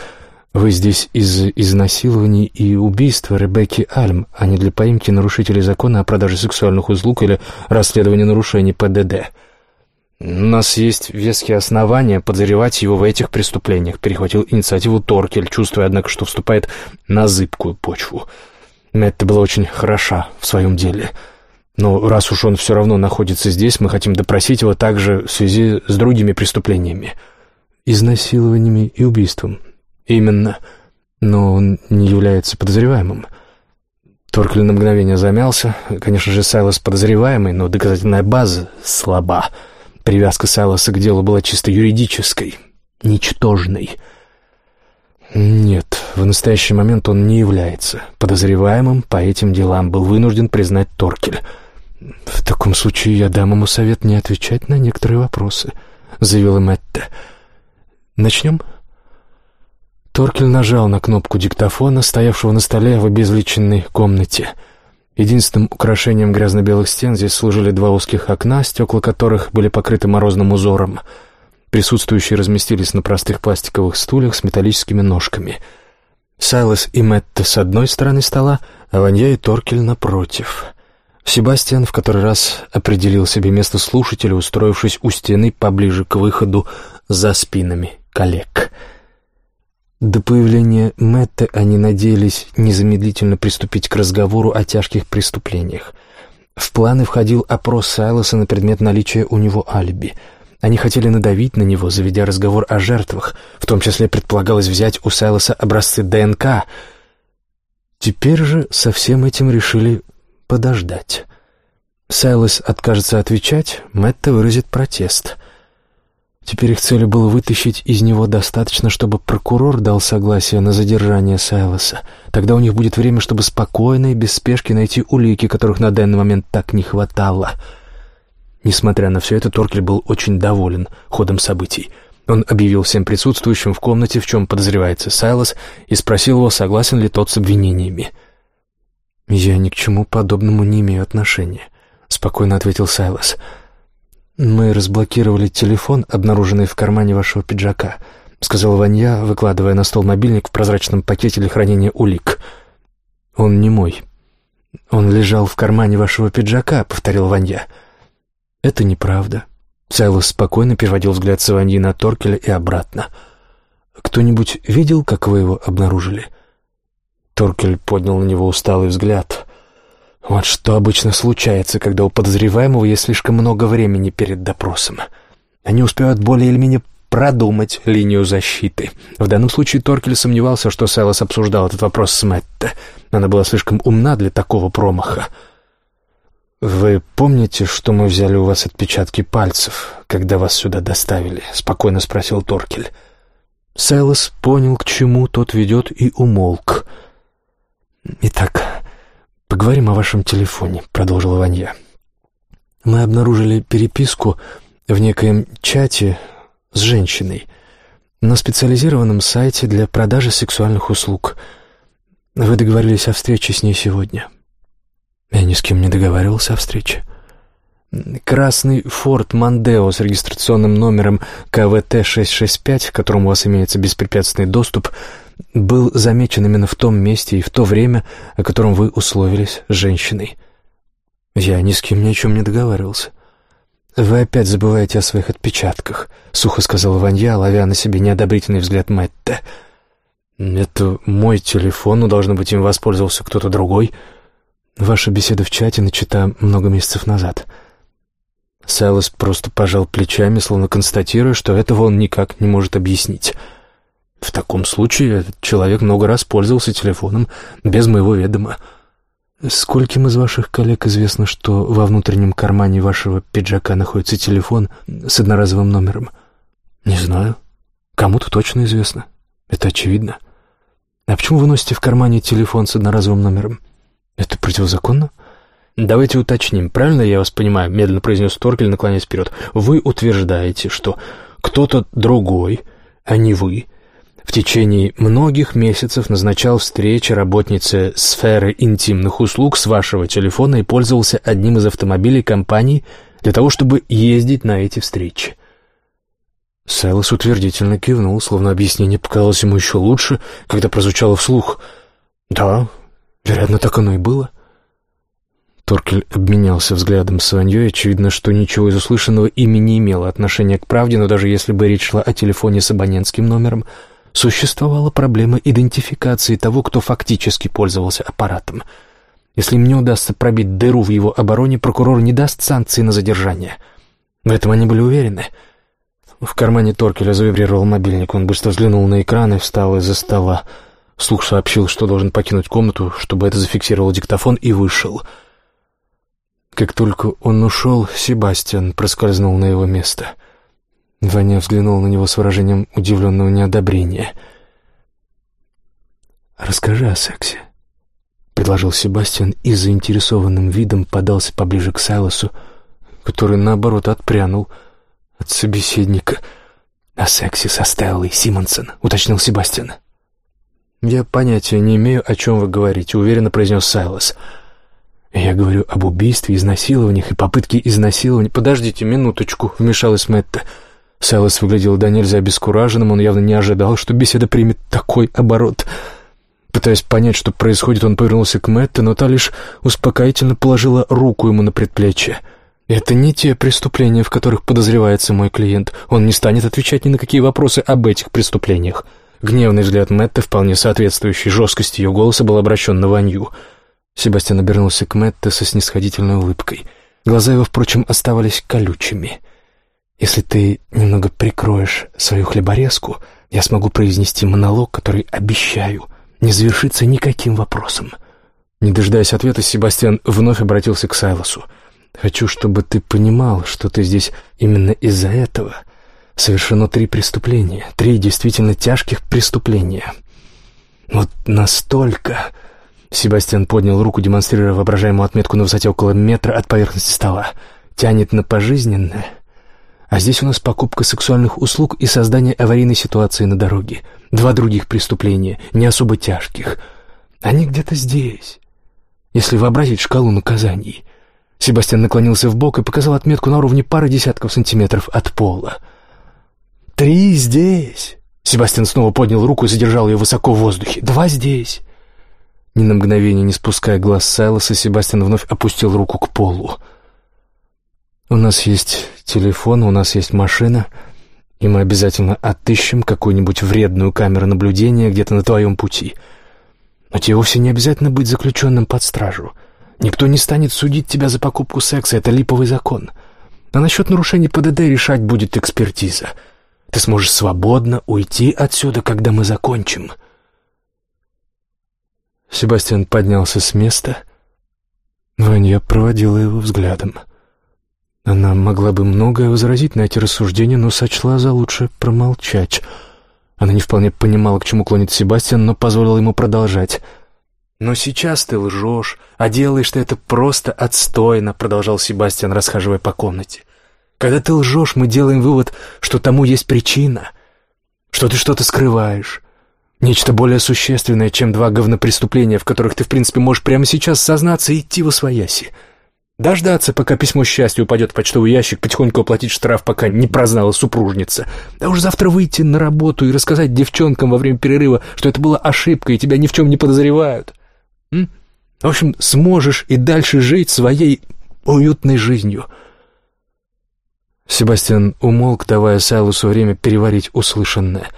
Вы здесь из изнасилований и убийства Ребекки Альм, а не для поимки нарушителей закона о продаже сексуальных услуг или расследования нарушений ПДД. У нас есть веские основания подозревать его в этих преступлениях, перехватил инициативу Торкель, чувствуя, однако, что вступает на зыбкую почву. Мэтта была очень хороша в своем деле. Но раз уж он все равно находится здесь, мы хотим допросить его также в связи с другими преступлениями. Изнасилованиями и убийством. «Именно. Но он не является подозреваемым. Торкель на мгновение замялся. Конечно же, Сайлос подозреваемый, но доказательная база слаба. Привязка Сайлоса к делу была чисто юридической, ничтожной. Нет, в настоящий момент он не является подозреваемым по этим делам, был вынужден признать Торкель. «В таком случае я дам ему совет не отвечать на некоторые вопросы», — заявила Мэтта. «Начнем?» Торкель нажал на кнопку диктофона, стоявшего на столе в обезличенной комнате. Единственным украшением грязно-белых стен здесь служили два узких окна, стекла которых были покрыты морозным узором. Присутствующие разместились на простых пластиковых стульях с металлическими ножками. Сайлос и Мэтта с одной стороны стола, а Ванья и Торкель напротив. Себастьян в который раз определил себе место слушателя, устроившись у стены поближе к выходу за спинами коллег — до появления Мэтта они надеялись незамедлительно приступить к разговору о тяжких преступлениях. В планы входил опрос Сайлоса на предмет наличия у него алиби. Они хотели надавить на него, заведя разговор о жертвах, в том числе предполагалось взять у Сайлоса образцы ДНК. Теперь же со всем этим решили подождать. Сайлос откажется отвечать, Мэтта выразит протест — Теперь их целью было вытащить из него достаточно, чтобы прокурор дал согласие на задержание Сайлоса. Тогда у них будет время, чтобы спокойно и без спешки найти улики, которых на данный момент так не хватало. Несмотря на все это, Торкель был очень доволен ходом событий. Он объявил всем присутствующим в комнате, в чем подозревается Сайлос, и спросил его, согласен ли тот с обвинениями. «Я ни к чему подобному не имею отношения», — спокойно ответил Сайлос. «Сайлос». «Мы разблокировали телефон, обнаруженный в кармане вашего пиджака», — сказал Ванья, выкладывая на стол мобильник в прозрачном пакете для хранения улик. «Он не мой. Он лежал в кармане вашего пиджака», — повторил Ванья. «Это неправда». Сайлос спокойно переводил взгляд с Ваньи на Торкеля и обратно. «Кто-нибудь видел, как вы его обнаружили?» Торкель поднял на него усталый взгляд. Вот что обычно случается, когда у подозреваемого есть слишком много времени перед допросом. Они успевают более или менее продумать линию защиты. В данном случае Торкель сомневался, что Сайлос обсуждал этот вопрос с Мэтте. Она была слишком умна для такого промаха. «Вы помните, что мы взяли у вас отпечатки пальцев, когда вас сюда доставили?» — спокойно спросил Торкель. Сайлос понял, к чему тот ведет, и умолк. «Итак, «Поговорим о вашем телефоне», — продолжила Ванья. «Мы обнаружили переписку в некоем чате с женщиной на специализированном сайте для продажи сексуальных услуг. Вы договорились о встрече с ней сегодня». «Я ни с кем не договаривался о встрече». Красный Форд Мандео с регистрационным номером КВТ-665, к которому у вас имеется беспрепятственный доступ, был замечен именно в том месте и в то время, о котором вы условились с женщиной. Я ни с кем ни о чем не договаривался. «Вы опять забываете о своих отпечатках», — сухо сказала Ванья, ловя на себе неодобрительный взгляд Мэтта. «Это мой телефон, но, должно быть, им воспользовался кто-то другой. Ваша беседа в чате начата много месяцев назад». Сайлос просто пожал плечами, словно констатируя, что этого он никак не может объяснить. В таком случае человек много раз пользовался телефоном без моего ведома. Скольким из ваших коллег известно, что во внутреннем кармане вашего пиджака находится телефон с одноразовым номером? Не знаю. Кому-то точно известно. Это очевидно. А почему вы носите в кармане телефон с одноразовым номером? Это противозаконно? «Давайте уточним, правильно я вас понимаю?» — медленно произнес Торкель, наклоняясь вперед. «Вы утверждаете, что кто-то другой, а не вы, в течение многих месяцев назначал встречи работницы сферы интимных услуг с вашего телефона и пользовался одним из автомобилей компании для того, чтобы ездить на эти встречи. Сайлос утвердительно кивнул, словно объяснение показалось ему еще лучше, когда прозвучало вслух. «Да, вероятно, так оно и было». Торкель обменялся взглядом с Ваньей. Очевидно, что ничего из услышанного ими не имело отношения к правде, но даже если бы речь шла о телефоне с абонентским номером — существовала проблема идентификации того, кто фактически пользовался аппаратом. Если им не удастся пробить дыру в его обороне, прокурор не даст санкции на задержание. В этом они были уверены. В кармане Торкеля завибрировал мобильник. Он быстро взглянул на экран и встал из-за стола. Слух сообщил, что должен покинуть комнату, чтобы это зафиксировал диктофон, и вышел. Как только он ушел, Себастьян проскользнул на его место. Ваня взглянул на него с выражением удивленного неодобрения. «Расскажи о сексе», — предложил Себастьян и заинтересованным видом подался поближе к Сайлосу, который, наоборот, отпрянул от собеседника. «О сексе со Стеллой Симонсон», — уточнил Себастьян. «Я понятия не имею, о чем вы говорите», — уверенно произнес Сайлос. «Я говорю об убийстве, изнасилованиях и попытке изнасилования». «Подождите минуточку», — вмешалась Мэтта. Сайлос выглядел до нельзя обескураженным, он явно не ожидал, что беседа примет такой оборот. Пытаясь понять, что происходит, он повернулся к Мэтте, но та лишь успокоительно положила руку ему на предплечье. «Это не те преступления, в которых подозревается мой клиент. Он не станет отвечать ни на какие вопросы об этих преступлениях». Гневный взгляд Мэтта, вполне соответствующий жесткости ее голоса, был обращен на Ванью. Себастьян обернулся к Мэтте со снисходительной улыбкой. Глаза его, впрочем, оставались колючими. «Если ты немного прикроешь свою хлеборезку, я смогу произнести монолог, который, обещаю, не завершится никаким вопросом». Не дожидаясь ответа, Себастьян вновь обратился к Сайлосу. «Хочу, чтобы ты понимал, что ты здесь именно из-за этого совершено три преступления, три действительно тяжких преступления. Вот настолько... Себастьян поднял руку, демонстрируя воображаемую отметку на высоте около метра от поверхности стола. Тянет на пожизненное. А здесь у нас покупка сексуальных услуг и создание аварийной ситуации на дороге. Два других преступления, не особо тяжких. Они где-то здесь. Если вообразить шкалу наказаний. Себастьян наклонился в бок и показал отметку на уровне пары десятков сантиметров от пола. «Три здесь!» Себастьян снова поднял руку и задержал ее высоко в воздухе. «Два здесь!» Ни на мгновение не спуская глаз Сайлоса, Себастьян вновь опустил руку к полу. «У нас есть телефон, у нас есть машина, и мы обязательно отыщем какую-нибудь вредную камеру наблюдения где-то на твоем пути. Но тебе вовсе не обязательно быть заключенным под стражу. Никто не станет судить тебя за покупку секса, это липовый закон. А насчет нарушений ПДД решать будет экспертиза». Ты сможешь свободно уйти отсюда, когда мы закончим». Себастьян поднялся с места. Ваня проводила его взглядом. Она могла бы многое возразить на эти рассуждения, но сочла за лучше промолчать. Она не вполне понимала, к чему клонит Себастьян, но позволила ему продолжать. «Но сейчас ты лжешь, а делаешь ты это просто отстойно», — продолжал Себастьян, расхаживая по комнате. Когда ты лжешь, мы делаем вывод, что тому есть причина, что ты что-то скрываешь. Нечто более существенное, чем два говнопреступления, в которых ты, в принципе, можешь прямо сейчас сознаться и идти во свояси. Дождаться, пока письмо счастья упадет в почтовый ящик, потихоньку оплатить штраф, пока не прознала супружница. А уж завтра выйти на работу и рассказать девчонкам во время перерыва, что это была ошибка и тебя ни в чем не подозревают. М? В общем, сможешь и дальше жить своей уютной жизнью — Себастьян умолк, давая Сайлосу время переварить услышанное.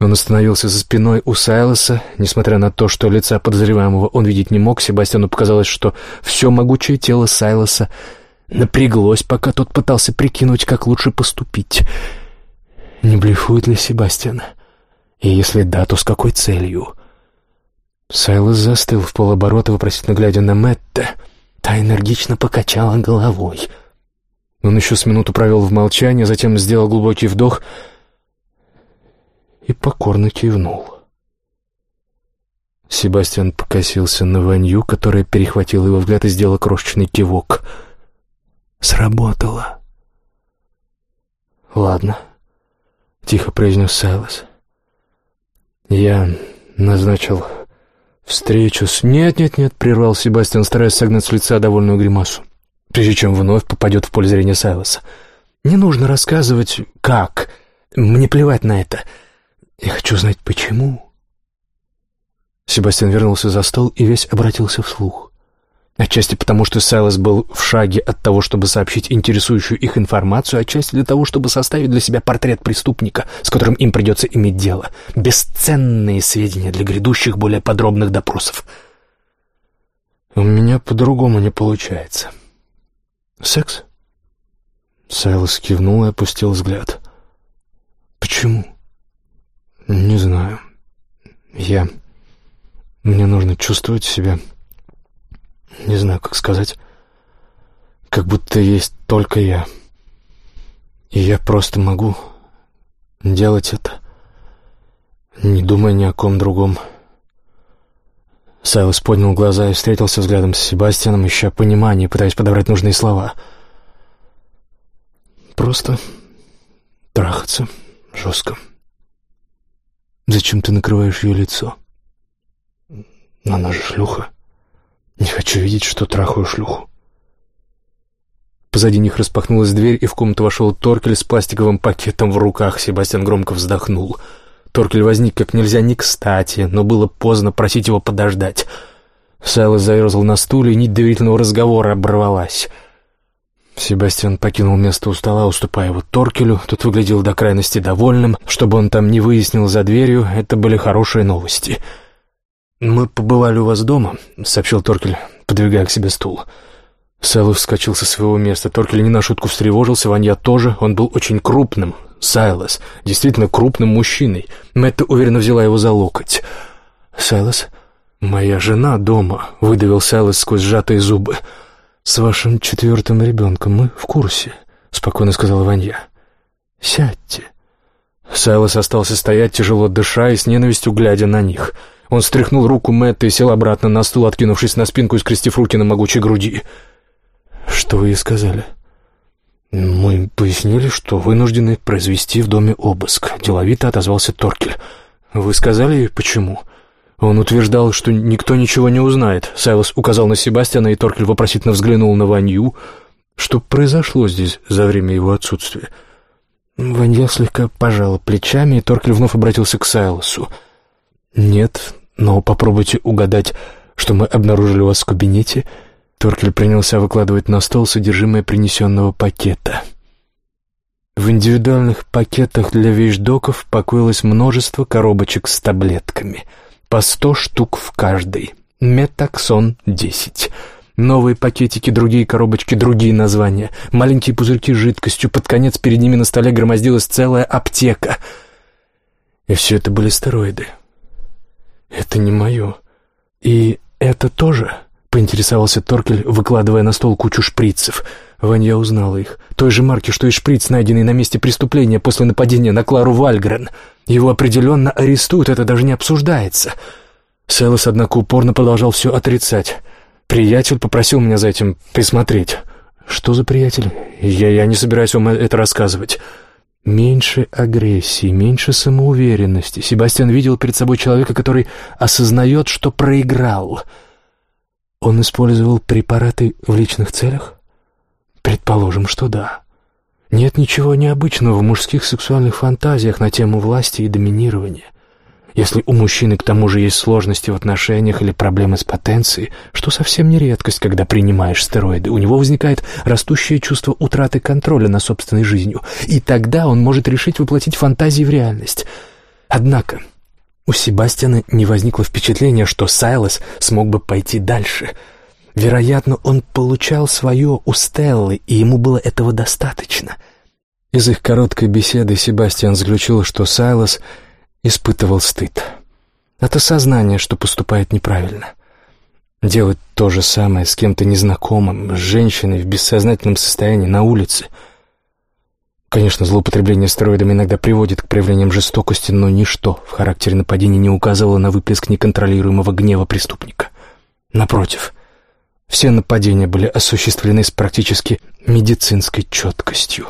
Он остановился за спиной у Сайлоса. Несмотря на то, что лица подозреваемого он видеть не мог, Себастьяну показалось, что все могучее тело Сайлоса напряглось, пока тот пытался прикинуть, как лучше поступить. Не блефует ли Себастьян? И если да, то с какой целью? Сайлос застыл в полоборота, вопросительно глядя на Мэтта. Та энергично покачала головой — он еще с минуту провел в молчании, затем сделал глубокий вдох и покорно кивнул. Себастьян покосился на Ванью, которая перехватила его взгляд и сделала крошечный кивок. «Сработало». «Ладно», — тихо произнес Сайлос. «Я назначил встречу с...» «Нет-нет-нет», — прервал Себастьян, стараясь согнать с лица довольную гримасу прежде чем вновь попадет в поле зрения Сайлоса. «Не нужно рассказывать, как. Мне плевать на это. Я хочу знать, почему». Себастьян вернулся за стол и весь обратился вслух. Отчасти потому, что Сайлос был в шаге от того, чтобы сообщить интересующую их информацию, отчасти для того, чтобы составить для себя портрет преступника, с которым им придется иметь дело. Бесценные сведения для грядущих более подробных допросов. «У меня по-другому не получается», «Секс?» Сайлос кивнул и опустил взгляд. «Почему?» «Не знаю. Я... Мне нужно чувствовать себя... Не знаю, как сказать. Как будто есть только я. И я просто могу делать это, не думая ни о ком другом. Сайлос поднял глаза и встретился взглядом с Себастьяном, ища понимание, пытаясь подобрать нужные слова. Просто трахаться жестко. Зачем ты накрываешь ее лицо? Она же шлюха. Не хочу видеть, что трахаю шлюху. Позади них распахнулась дверь, и в комнату вошел Торкель с пластиковым пакетом в руках. Себастьян громко вздохнул. Торкель возник как нельзя не кстати, но было поздно просить его подождать. Сайлос заерзал на стуле, и нить доверительного разговора оборвалась. Себастьян покинул место у стола, уступая его Торкелю. Тот выглядел до крайности довольным. Чтобы он там не выяснил за дверью, это были хорошие новости. «Мы побывали у вас дома», — сообщил Торкель, подвигая к себе стул. «Мы Сайло вскочил со своего места. Торкель не на шутку встревожился, Ванья тоже. Он был очень крупным. Сайлос. Действительно крупным мужчиной. Мэтта уверенно взяла его за локоть. «Сайлос?» «Моя жена дома», — выдавил Сайлос сквозь сжатые зубы. «С вашим четвертым ребенком мы в курсе», — спокойно сказала Ванья. «Сядьте». Сайлос остался стоять, тяжело дыша и с ненавистью глядя на них. Он стряхнул руку Мэтта и сел обратно на стул, откинувшись на спинку и скрестив руки на могучей груди. «Что вы ей сказали?» «Мы пояснили, что вынуждены произвести в доме обыск», — деловито отозвался Торкель. «Вы сказали ей, почему?» Он утверждал, что никто ничего не узнает. Сайлос указал на Себастьяна, и Торкель вопросительно взглянул на Ванью. Что произошло здесь за время его отсутствия? Ванья слегка пожала плечами, и Торкель вновь обратился к Сайлосу. «Нет, но попробуйте угадать, что мы обнаружили у вас в кабинете». Торкель принялся выкладывать на стол содержимое принесенного пакета. В индивидуальных пакетах для вещдоков покоилось множество коробочек с таблетками, по сто штук в каждой. Метаксон-10. Новые пакетики, другие коробочки, другие названия. Маленькие пузырьки с жидкостью. Под конец перед ними на столе громоздилась целая аптека. И все это были стероиды. Это не мое. И это тоже — поинтересовался Торкель, выкладывая на стол кучу шприцев. Ванья узнала их. Той же марки, что и шприц, найденный на месте преступления после нападения на Клару Вальгрен. Его определенно арестуют, это даже не обсуждается. Селос, однако, упорно продолжал все отрицать. «Приятель попросил меня за этим присмотреть». «Что за приятель? Я, я не собираюсь вам это рассказывать». Меньше агрессии, меньше самоуверенности. Себастьян видел перед собой человека, который осознает, что проиграл — он использовал препараты в личных целях? Предположим, что да. Нет ничего необычного в мужских сексуальных фантазиях на тему власти и доминирования. Если у мужчины к тому же есть сложности в отношениях или проблемы с потенцией, что совсем не редкость, когда принимаешь стероиды, у него возникает растущее чувство утраты контроля над собственной жизнью, и тогда он может решить воплотить фантазии в реальность. Однако у Себастьяна не возникло впечатления, что Сайлос смог бы пойти дальше. Вероятно, он получал свое у Стеллы, и ему было этого достаточно. Из их короткой беседы Себастьян заключил, что Сайлос испытывал стыд. От осознания, что поступает неправильно. Делать то же самое с кем-то незнакомым, с женщиной в бессознательном состоянии на улице — Конечно, злоупотребление стероидами иногда приводит к проявлениям жестокости, но ничто в характере нападения не указывало на выплеск неконтролируемого гнева преступника. Напротив, все нападения были осуществлены с практически медицинской четкостью.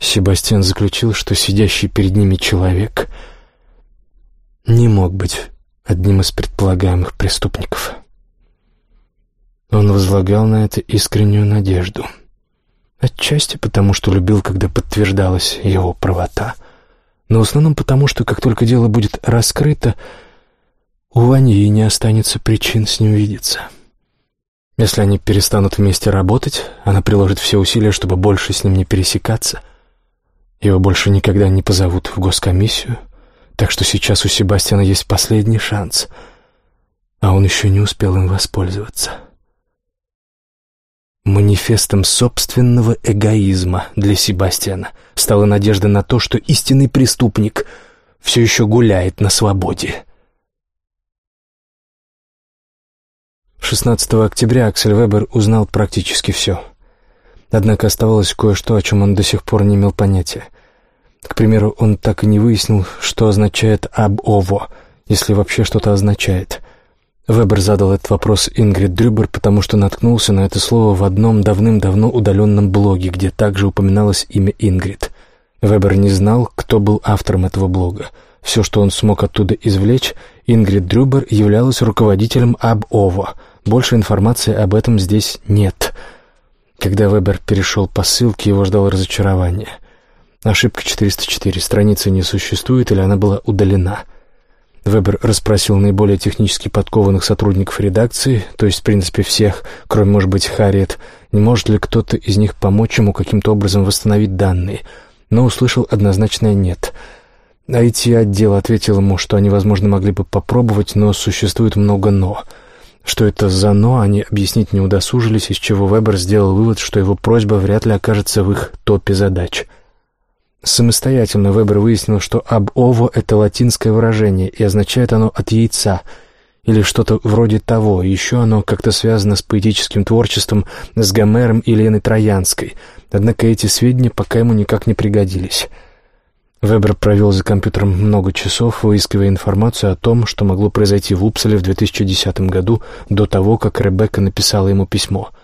Себастьян заключил, что сидящий перед ними человек не мог быть одним из предполагаемых преступников. Он возлагал на это искреннюю надежду — Отчасти потому, что любил, когда подтверждалась его правота, но в основном потому, что как только дело будет раскрыто, у Ваньи не останется причин с ним видеться. Если они перестанут вместе работать, она приложит все усилия, чтобы больше с ним не пересекаться. Его больше никогда не позовут в госкомиссию, так что сейчас у Себастьяна есть последний шанс, а он еще не успел им воспользоваться. Манифестом собственного эгоизма для Себастьяна стала надежда на то, что истинный преступник все еще гуляет на свободе — 16 октября Аксель Вебер узнал практически все. Однако оставалось кое-что, о чем он до сих пор не имел понятия. К примеру, он так и не выяснил, что означает «об-ово», если вообще что-то означает. Вебер задал этот вопрос Ингрид Дрюбер, потому что наткнулся на это слово в одном давным-давно удаленном блоге, где также упоминалось имя Ингрид. Вебер не знал, кто был автором этого блога. Все, что он смог оттуда извлечь, Ингрид Дрюбер являлась руководителем АБ-ОВО. Больше информации об этом здесь нет. Когда Вебер перешел по ссылке, его ждало разочарование. Ошибка 404. Страница не существует или она была удалена. Вебер расспросил наиболее технически подкованных сотрудников редакции, то есть, в принципе, всех, кроме, может быть, Харриет, не может ли кто-то из них помочь ему каким-то образом восстановить данные, но услышал однозначное «нет». IT-отдел ответил ему, что они, возможно, могли бы попробовать, но существует много «но». Что это за «но» они объяснить не удосужились, из чего Вебер сделал вывод, что его просьба вряд ли окажется в их топе задач – Самостоятельно Вебер выяснил, что «об-ово» — это латинское выражение, и означает оно «от яйца», или что-то вроде того, еще оно как-то связано с поэтическим творчеством, с Гомером и Леной Троянской, однако эти сведения пока ему никак не пригодились. Вебер провел за компьютером много часов, выискивая информацию о том, что могло произойти в Упселе в 2010 году, до того, как Ребекка написала ему письмо —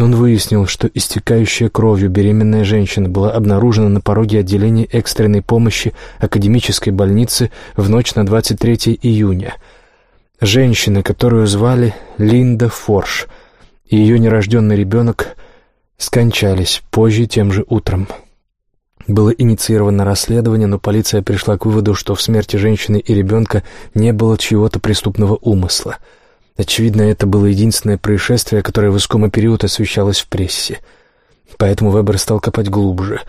он выяснил, что истекающая кровью беременная женщина была обнаружена на пороге отделения экстренной помощи академической больницы в ночь на 23 июня. Женщина, которую звали Линда Форш, и ее нерожденный ребенок скончались позже тем же утром. Было инициировано расследование, но полиция пришла к выводу, что в смерти женщины и ребенка не было чьего-то преступного умысла — Очевидно, это было единственное происшествие, которое в искомый период освещалось в прессе. Поэтому Вебер стал копать глубже.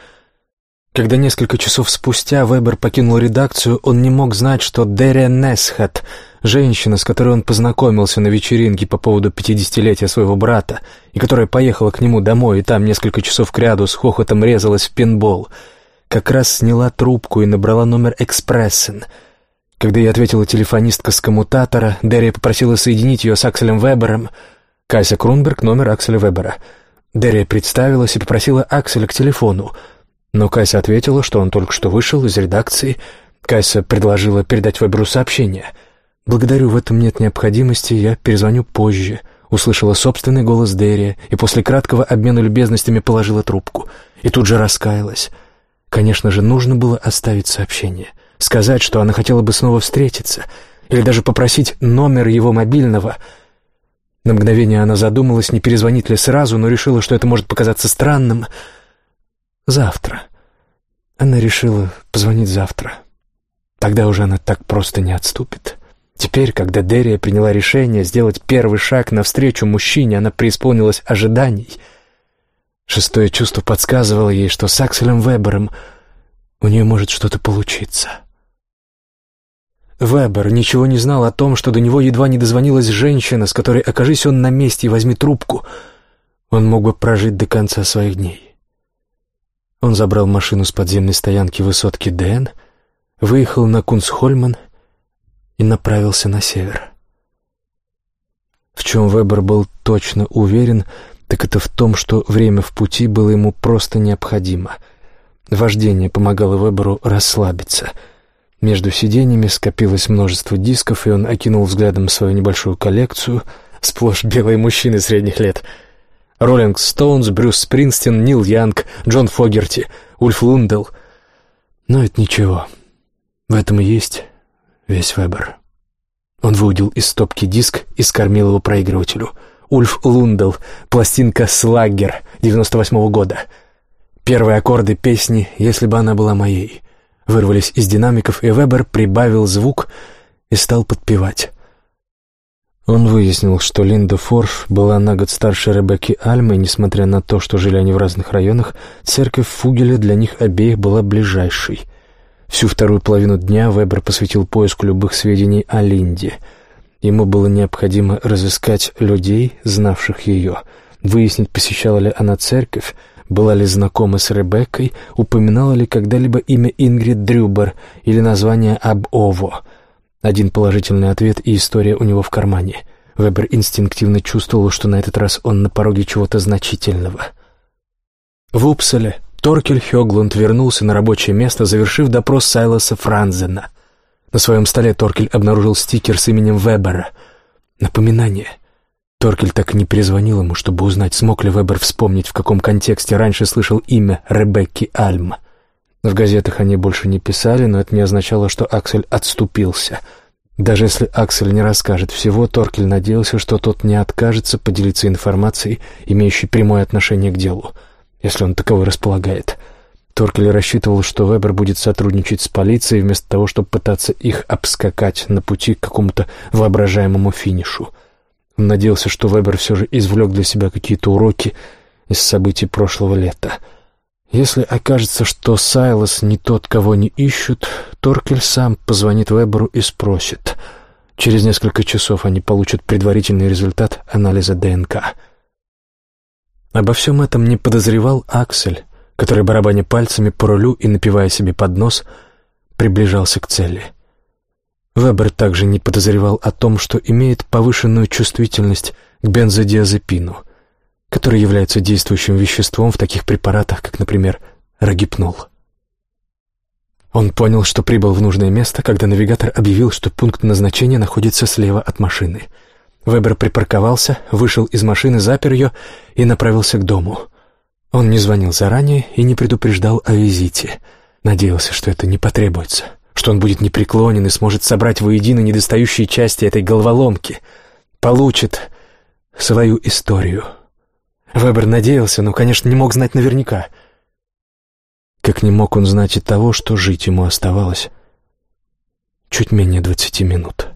Когда несколько часов спустя Вебер покинул редакцию, он не мог знать, что Дерия Несхат, женщина, с которой он познакомился на вечеринке по поводу пятидесятилетия своего брата, и которая поехала к нему домой и там несколько часов кряду с хохотом резалась в пинбол, как раз сняла трубку и набрала номер «Экспрессен», когда я ответила телефонистка с коммутатора, Дерри попросила соединить ее с Акселем Вебером. Кайса Крунберг, номер Акселя Вебера. Дерри представилась и попросила Акселя к телефону. Но Кайса ответила, что он только что вышел из редакции. Кайса предложила передать Веберу сообщение. «Благодарю, в этом нет необходимости, я перезвоню позже», — услышала собственный голос Дерри и после краткого обмена любезностями положила трубку. И тут же раскаялась. Конечно же, нужно было оставить сообщение — сказать, что она хотела бы снова встретиться, или даже попросить номер его мобильного. На мгновение она задумалась, не перезвонить ли сразу, но решила, что это может показаться странным. Завтра. Она решила позвонить завтра. Тогда уже она так просто не отступит. Теперь, когда Дерия приняла решение сделать первый шаг навстречу мужчине, она преисполнилась ожиданий. Шестое чувство подсказывало ей, что с Акселем Вебером у нее может что-то получиться. Вебер ничего не знал о том, что до него едва не дозвонилась женщина, с которой, окажись он на месте и возьми трубку, он мог бы прожить до конца своих дней. Он забрал машину с подземной стоянки высотки Дэн, выехал на Кунсхольман и направился на север. В чем Вебер был точно уверен, так это в том, что время в пути было ему просто необходимо. Вождение помогало Веберу расслабиться — между сиденьями скопилось множество дисков, и он окинул взглядом свою небольшую коллекцию, сплошь белые мужчины средних лет. Роллинг Стоунс, Брюс Спрингстин, Нил Янг, Джон Фогерти, Ульф Лундел. Но это ничего. В этом и есть весь Вебер. Он выудил из стопки диск и скормил его проигрывателю. Ульф Лундел, пластинка «Слаггер» 98-го года. Первые аккорды песни «Если бы она была моей» вырвались из динамиков, и Вебер прибавил звук и стал подпевать. Он выяснил, что Линда Форш была на год старше Ребекки Альмы, и, несмотря на то, что жили они в разных районах, церковь Фугеля для них обеих была ближайшей. Всю вторую половину дня Вебер посвятил поиску любых сведений о Линде. Ему было необходимо разыскать людей, знавших ее, выяснить, посещала ли она церковь, была ли знакома с Ребеккой, упоминала ли когда-либо имя Ингрид Дрюбер или название Аб-Ово. Один положительный ответ и история у него в кармане. Вебер инстинктивно чувствовал, что на этот раз он на пороге чего-то значительного. В Упселе Торкель Хёглунд вернулся на рабочее место, завершив допрос Сайлоса Франзена. На своем столе Торкель обнаружил стикер с именем Вебера. Напоминание. Торкель так и не перезвонил ему, чтобы узнать, смог ли Вебер вспомнить, в каком контексте раньше слышал имя Ребекки Альм. В газетах они больше не писали, но это не означало, что Аксель отступился — даже если Аксель не расскажет всего, Торкель надеялся, что тот не откажется поделиться информацией, имеющей прямое отношение к делу, если он таковой располагает. Торкель рассчитывал, что Вебер будет сотрудничать с полицией, вместо того, чтобы пытаться их обскакать на пути к какому-то воображаемому финишу. Он надеялся, что Вебер все же извлек для себя какие-то уроки из событий прошлого лета — если окажется, что Сайлос не тот, кого не ищут, Торкель сам позвонит Веберу и спросит. Через несколько часов они получат предварительный результат анализа ДНК. Обо всем этом не подозревал Аксель, который, барабаня пальцами по рулю и напивая себе под нос, приближался к цели. Вебер также не подозревал о том, что имеет повышенную чувствительность к бензодиазепину — который является действующим веществом в таких препаратах, как, например, рогипнол. Он понял, что прибыл в нужное место, когда навигатор объявил, что пункт назначения находится слева от машины. Вебер припарковался, вышел из машины, запер ее и направился к дому. Он не звонил заранее и не предупреждал о визите. Надеялся, что это не потребуется, что он будет непреклонен и сможет собрать воедино недостающие части этой головоломки, получит свою историю. Вебер надеялся, но, конечно, не мог знать наверняка. Как не мог он знать и того, что жить ему оставалось чуть менее двадцати минут.